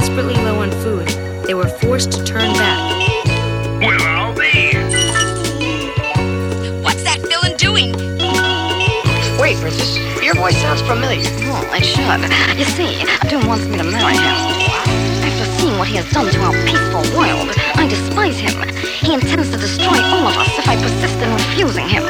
desperately low on food, they were forced to turn back. Well, I'll be. What's that villain doing? Wait, Princess, your voice sounds familiar. Oh, it should. You see, Doom wants me to marry him. Uh, after seeing what he has done to our peaceful world, I despise him. He intends to destroy all of us if I persist in refusing him.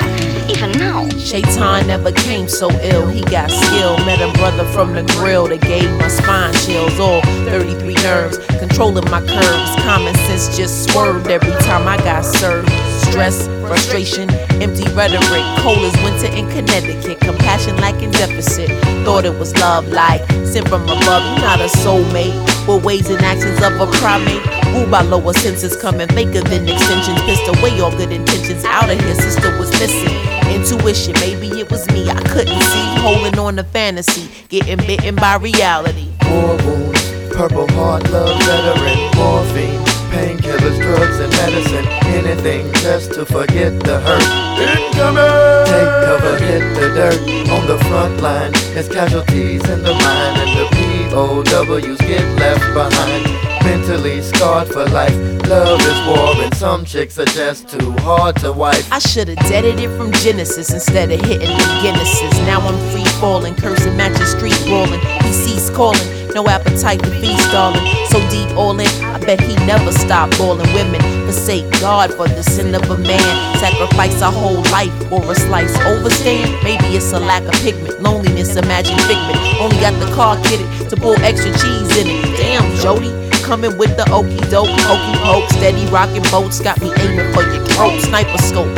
Even now. Shaitan never came so ill, he got skill. Met a brother from the grill that gave my spine chills. All 33 nerves, controlling my curves. Common sense just swerved every time I got served. Stress, frustration, empty rhetoric. Cold as winter in Connecticut. Compassion lacking deficit. Thought it was love like sent from above. You're not a soulmate. With ways and actions of a primate. Ruled by lower senses, coming faker than extensions. Pissed away all good intentions. Out of here, sister was missing. Intuition, maybe it was me. I couldn't see. Holding on to fantasy. Getting bitten by reality. War wounds, purple heart, love veteran, morphine, painkillers, drugs, and medicine. Anything just to forget the hurt. Incoming! Take cover, hit the dirt. On the front line, it's casualties in the mind, and the POWs get left behind. Mentally scarred for life. Love is war, and some chicks are just too hard to wife. I should've deaded it from Genesis instead of hitting the Guinnesses. Now I'm free falling, cursing, matching street brawling. He ceased calling, no appetite to feast, darling. So deep all in, bet he never stopped balling. Women forsake God for the sin of a man. Sacrifice a whole life for a slice. Overstand, maybe it's a lack of pigment. Loneliness, imagine figment. Only got the car kitted to pull extra cheese in it. Damn, Jody coming with the okey doke, hokey poke, steady rocking boats, got me aiming for your throat, sniper scope.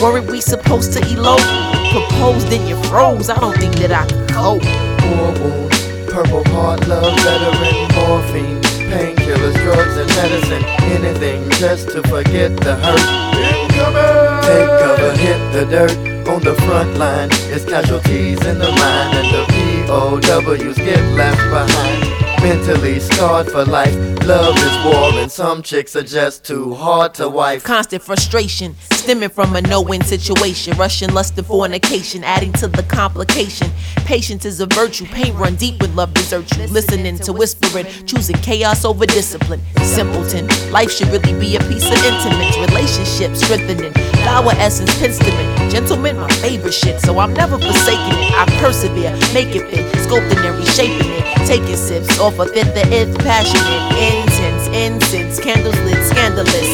Weren't we supposed to elope? Proposed and you froze. I don't think that I could cope. Wounds, purple heart, love veteran, morphine, painkillers, drugs, and medicine. Anything just to forget the hurt. Incoming! Take cover, hit the dirt. On the front line, it's casualties in the mind, and the POWs get left behind. Mentally scarred for life. Love is war, and some chicks are just too hard to wife. Constant frustration stemming from a no-win situation. Russian lust and fornication, adding to the complication. Patience is a virtue. Pain run deep when love deserts you. Listening to whispering, choosing chaos over discipline. Simpleton, life should really be a piece of intimate Relationships strengthening. Flower essence, penstement. Gentlemen, my favorite shit, so I'm never forsaking it. I persevere, make it fit, sculpting and reshaping it. Taking sips off a fifth the it's passionate, intense, incense, candles lit, scandalous,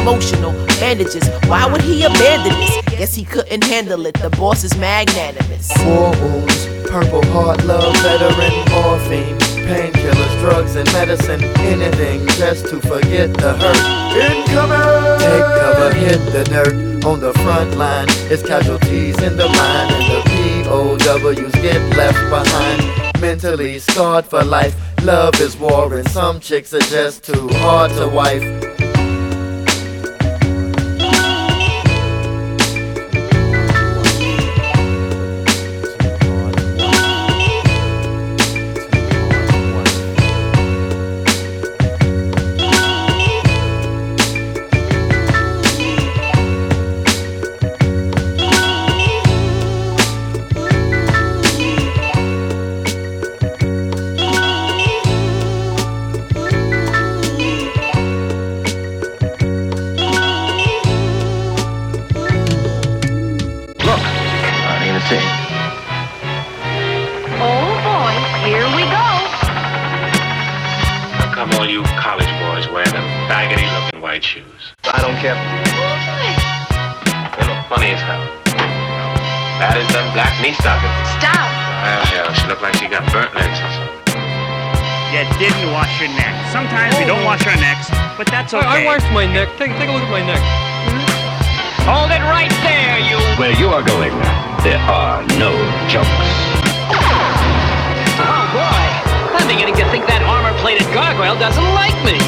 emotional, bandages. Why would he abandon this? Guess he couldn't handle it. The boss is magnanimous. War wounds, purple heart, love veteran, morphine, painkillers, drugs, and medicine. Anything just to forget the hurt. Incoming! Take cover, hit the dirt. On the front line, it's casualties in the line, and the POWs get left behind. Mentally scarred for life. Love is war, and some chicks are just too hard to wife. Wear them baggedy looking white shoes? I don't care. They look funny as hell. Bad as them black knee stockings. Stop. Well, hell, she looked like she got burnt legs or something. You didn't wash your neck. Sometimes we don't wash our necks, but that's okay. I, I washed my neck. Take, take a look at my neck. Hold it right there, you. Where you are going, there are no jokes. Oh boy, I'm beginning to think that armor-plated gargoyle doesn't like me.